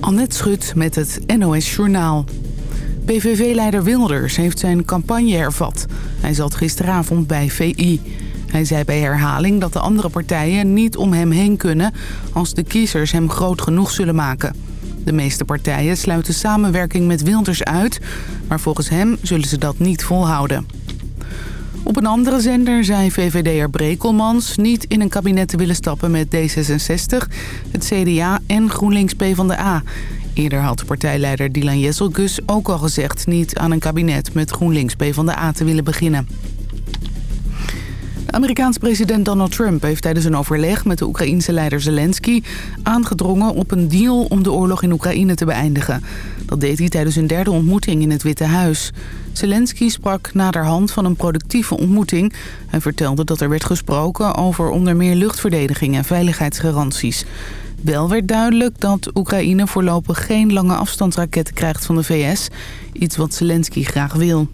Annette Schut met het NOS Journaal. PVV-leider Wilders heeft zijn campagne hervat. Hij zat gisteravond bij VI. Hij zei bij herhaling dat de andere partijen niet om hem heen kunnen... als de kiezers hem groot genoeg zullen maken. De meeste partijen sluiten samenwerking met Wilders uit... maar volgens hem zullen ze dat niet volhouden. Op een andere zender zei VVD'er Brekelmans niet in een kabinet te willen stappen met D66, het CDA en GroenLinks PvdA. Eerder had partijleider Dylan Jesselgus ook al gezegd niet aan een kabinet met GroenLinks PvdA te willen beginnen. De Amerikaanse president Donald Trump heeft tijdens een overleg met de Oekraïense leider Zelensky aangedrongen op een deal om de oorlog in Oekraïne te beëindigen. Dat deed hij tijdens een derde ontmoeting in het Witte Huis. Zelensky sprak naderhand van een productieve ontmoeting. Hij vertelde dat er werd gesproken over onder meer luchtverdediging en veiligheidsgaranties. Wel werd duidelijk dat Oekraïne voorlopig geen lange afstandsraketten krijgt van de VS. Iets wat Zelensky graag wil.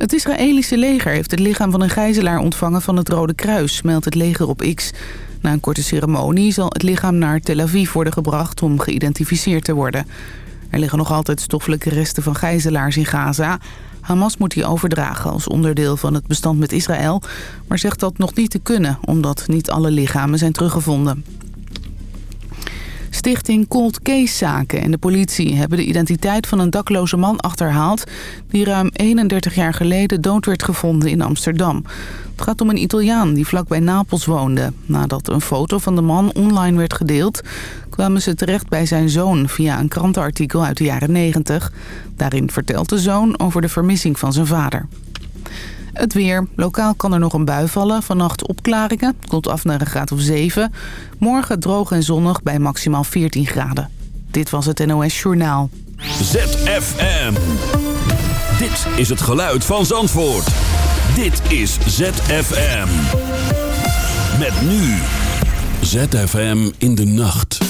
Het Israëlische leger heeft het lichaam van een gijzelaar ontvangen van het Rode Kruis, meldt het leger op X. Na een korte ceremonie zal het lichaam naar Tel Aviv worden gebracht om geïdentificeerd te worden. Er liggen nog altijd stoffelijke resten van gijzelaars in Gaza. Hamas moet die overdragen als onderdeel van het bestand met Israël... maar zegt dat nog niet te kunnen, omdat niet alle lichamen zijn teruggevonden. Stichting Cold Case Zaken en de politie hebben de identiteit van een dakloze man achterhaald... die ruim 31 jaar geleden dood werd gevonden in Amsterdam. Het gaat om een Italiaan die vlakbij Napels woonde. Nadat een foto van de man online werd gedeeld... kwamen ze terecht bij zijn zoon via een krantenartikel uit de jaren 90. Daarin vertelt de zoon over de vermissing van zijn vader. Het weer. Lokaal kan er nog een bui vallen. Vannacht opklaringen. Het komt af naar een graad of 7. Morgen droog en zonnig bij maximaal 14 graden. Dit was het NOS Journaal. ZFM. Dit is het geluid van Zandvoort. Dit is ZFM. Met nu. ZFM in de nacht.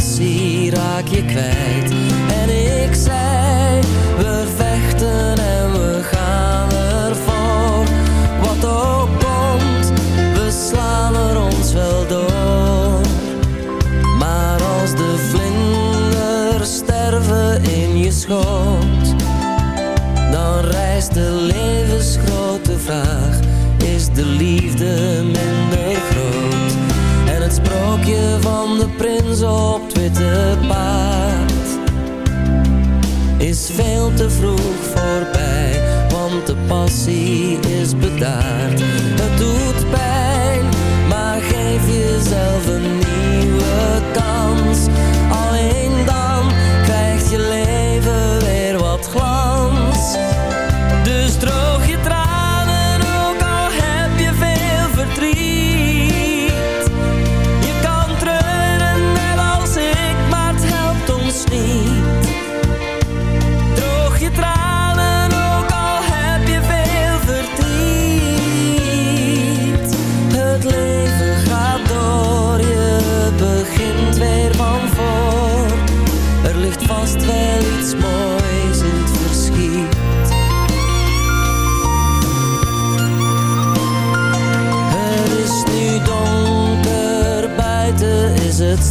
dan Op op Twitter paard. Is veel te vroeg voorbij Want de passie is bedaard.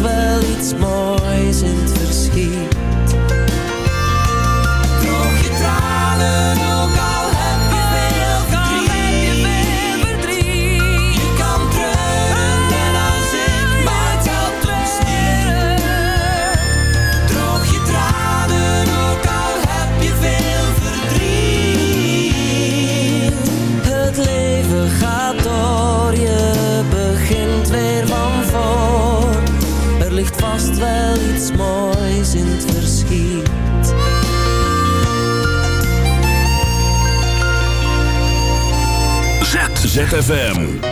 wel iets moois in het verschiet. ZFM.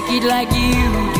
Speak it like you do.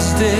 Stay.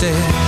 instead